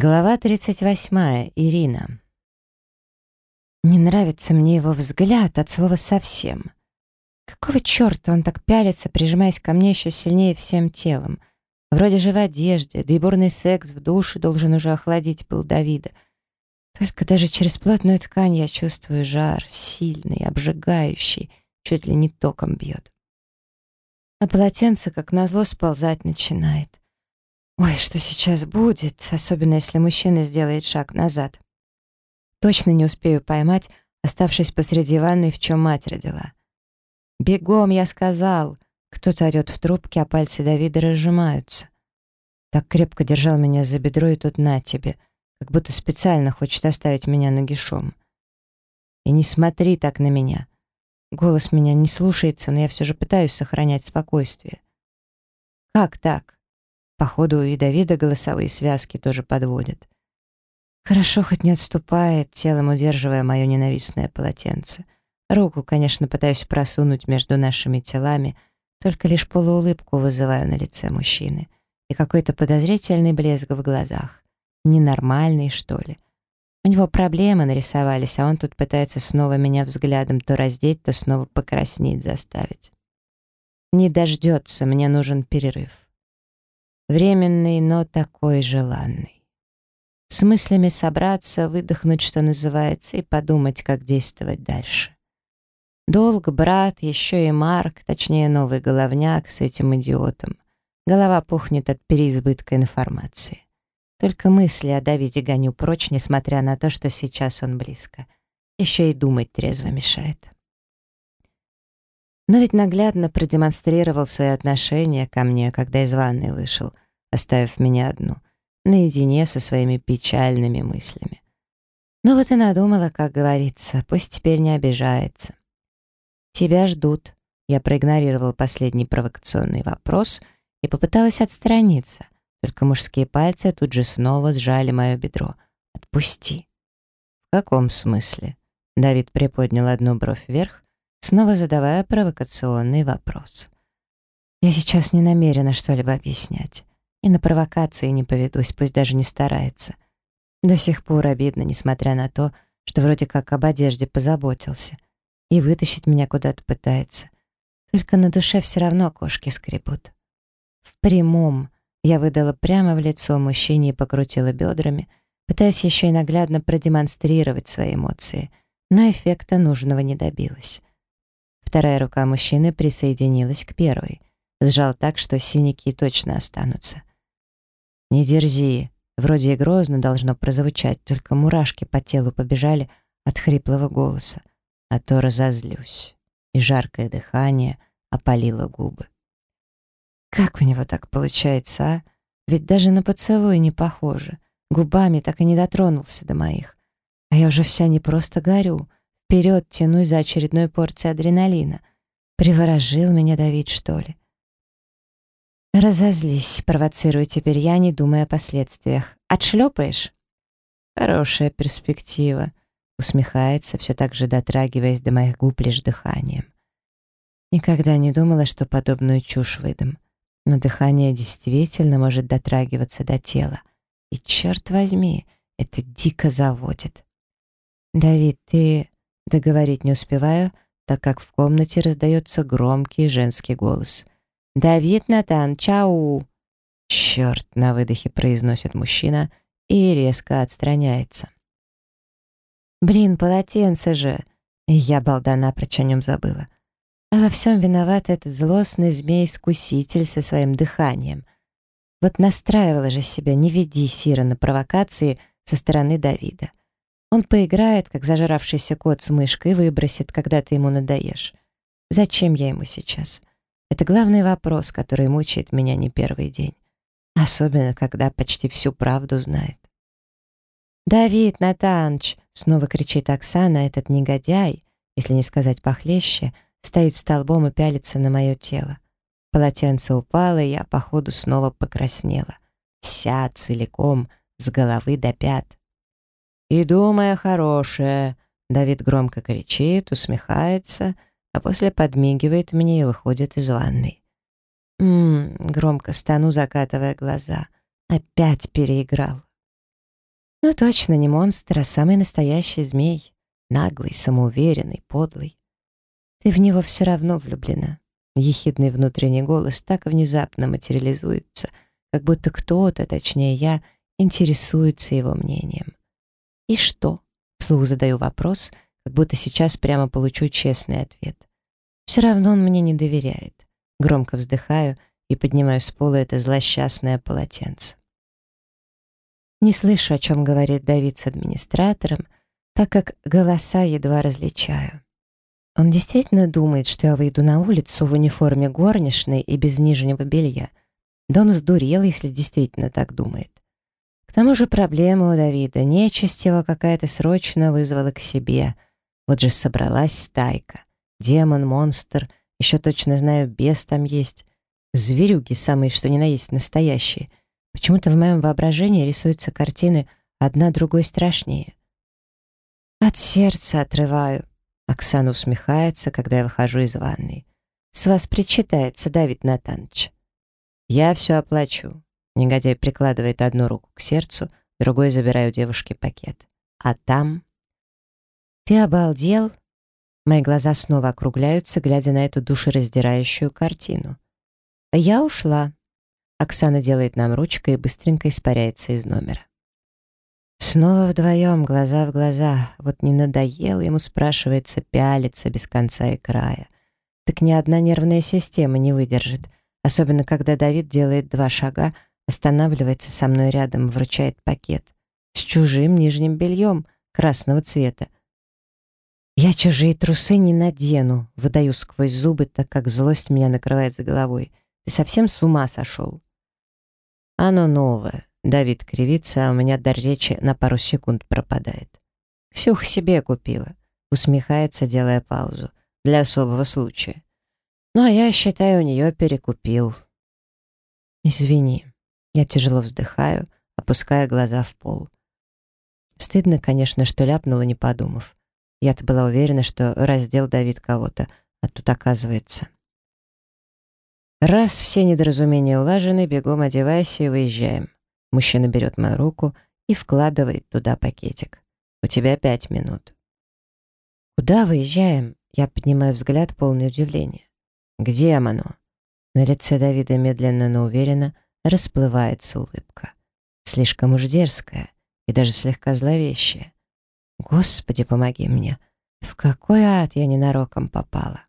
Глава 38. Ирина. Не нравится мне его взгляд от слова совсем. Какого черта он так пялится, прижимаясь ко мне еще сильнее всем телом? Вроде же в одежде, да и бурный секс в душе должен уже охладить пыл Давида. Только даже через плотную ткань я чувствую жар, сильный, обжигающий, чуть ли не током бьет. А полотенце, как назло, сползать начинает. Ой, что сейчас будет, особенно если мужчина сделает шаг назад. Точно не успею поймать, оставшись посреди ванной, в чем мать родила. «Бегом!» — я сказал. Кто-то орёт в трубке, а пальцы Давида разжимаются. Так крепко держал меня за бедро, и тут на тебе, как будто специально хочет оставить меня нагишом. И не смотри так на меня. Голос меня не слушается, но я все же пытаюсь сохранять спокойствие. Как так? Походу, и Давида голосовые связки тоже подводят. Хорошо, хоть не отступает, телом удерживая мое ненавистное полотенце. Руку, конечно, пытаюсь просунуть между нашими телами, только лишь полуулыбку вызываю на лице мужчины и какой-то подозрительный блеск в глазах. Ненормальный, что ли? У него проблемы нарисовались, а он тут пытается снова меня взглядом то раздеть, то снова покраснеть заставить. Не дождется, мне нужен перерыв. Временный, но такой желанный. С мыслями собраться, выдохнуть, что называется, и подумать, как действовать дальше. Долг, брат, еще и Марк, точнее новый головняк с этим идиотом. Голова пухнет от переизбытка информации. Только мысли о Давиде гоню прочь, несмотря на то, что сейчас он близко. Еще и думать трезво мешает. Но ведь наглядно продемонстрировал свое отношение ко мне, когда из ванной вышел, оставив меня одну, наедине со своими печальными мыслями. Ну вот и надумала, как говорится, пусть теперь не обижается. «Тебя ждут», — я проигнорировал последний провокационный вопрос и попыталась отстраниться, только мужские пальцы тут же снова сжали мое бедро. «Отпусти». «В каком смысле?» Давид приподнял одну бровь вверх, снова задавая провокационный вопрос. «Я сейчас не намерена что-либо объяснять. И на провокации не поведусь, пусть даже не старается. До сих пор обидно, несмотря на то, что вроде как об одежде позаботился. И вытащить меня куда-то пытается. Только на душе все равно кошки скребут. В прямом я выдала прямо в лицо мужчине и покрутила бедрами, пытаясь еще и наглядно продемонстрировать свои эмоции, но эффекта нужного не добилась. Вторая рука мужчины присоединилась к первой. Сжал так, что синяки точно останутся. «Не дерзи!» Вроде и грозно должно прозвучать, только мурашки по телу побежали от хриплого голоса. А то разозлюсь. И жаркое дыхание опалило губы. Как у него так получается, а? Ведь даже на поцелуй не похоже. Губами так и не дотронулся до моих. А я уже вся не просто горю, Вперед тянусь за очередной порцией адреналина. Приворожил меня Давид, что ли? Разозлись, провоцирую теперь я, не думая о последствиях. Отшлепаешь? Хорошая перспектива. Усмехается, все так же дотрагиваясь до моих губ лишь дыханием. Никогда не думала, что подобную чушь выдам. Но дыхание действительно может дотрагиваться до тела. И черт возьми, это дико заводит. «Давид, ты...» Договорить не успеваю, так как в комнате раздается громкий женский голос. «Давид Натан, чау!» «Черт!» — на выдохе произносит мужчина и резко отстраняется. «Блин, полотенце же!» Я, балда, напрочь о нем забыла. А во всем виноват этот злостный змей-искуситель со своим дыханием. Вот настраивала же себя, не веди Сира на провокации со стороны Давида. Он поиграет, как зажравшийся кот с мышкой, и выбросит, когда ты ему надоешь. Зачем я ему сейчас? Это главный вопрос, который мучает меня не первый день. Особенно, когда почти всю правду знает. «Давид Натанч!» — снова кричит Оксана, этот негодяй, если не сказать похлеще, стоит столбом и пялится на мое тело. Полотенце упало, и я, походу, снова покраснела. Вся целиком, с головы до пят. «Иду, моя хорошая!» Давид громко кричит, усмехается, а после подмигивает мне и выходит из ванной. «Ммм...» — громко стану, закатывая глаза. «Опять переиграл!» Ну точно не монстр, а самый настоящий змей. Наглый, самоуверенный, подлый. Ты в него все равно влюблена. Ехидный внутренний голос так внезапно материализуется, как будто кто-то, точнее я, интересуется его мнением. И что? Вслух задаю вопрос, как будто сейчас прямо получу честный ответ. Все равно он мне не доверяет. Громко вздыхаю и поднимаю с пола это злосчастное полотенце. Не слышу, о чем говорит Давид с администратором, так как голоса едва различаю. Он действительно думает, что я выйду на улицу в униформе горничной и без нижнего белья. Да он сдурел, если действительно так думает. Тому же проблема у Давида. Нечисть его какая-то срочно вызвала к себе. Вот же собралась стайка. Демон, монстр, еще точно знаю, бес там есть. Зверюги самые, что ни на есть, настоящие. Почему-то в моем воображении рисуются картины одна другой страшнее. От сердца отрываю. Оксана усмехается, когда я выхожу из ванной. С вас причитается, Давид Натанович. Я все оплачу. Негодяй прикладывает одну руку к сердцу, другой забираю девушке пакет. А там... Ты обалдел? Мои глаза снова округляются, глядя на эту душераздирающую картину. Я ушла. Оксана делает нам ручкой и быстренько испаряется из номера. Снова вдвоем, глаза в глаза. Вот не надоело ему, спрашивается, пялиться без конца и края. Так ни одна нервная система не выдержит. Особенно, когда Давид делает два шага, останавливается со мной рядом, вручает пакет. С чужим нижним бельем красного цвета. Я чужие трусы не надену, выдаю сквозь зубы, так как злость меня накрывает за головой. Ты совсем с ума сошел? Оно новое. Давид кривится, а у меня дар речи на пару секунд пропадает. Ксюх себе купила. Усмехается, делая паузу. Для особого случая. Ну, а я, считаю, у нее перекупил. Извини. Я тяжело вздыхаю, опуская глаза в пол. Стыдно, конечно, что ляпнула, не подумав. Я-то была уверена, что раздел Давид кого-то, а тут оказывается... Раз все недоразумения улажены, бегом одевайся и выезжаем. Мужчина берет мою руку и вкладывает туда пакетик. У тебя пять минут. Куда выезжаем? Я поднимаю взгляд, полный удивления. Где оно? На лице Давида медленно, но уверенно расплывается улыбка. Слишком уж дерзкая и даже слегка зловещая. Господи, помоги мне. В какой ад я ненароком попала?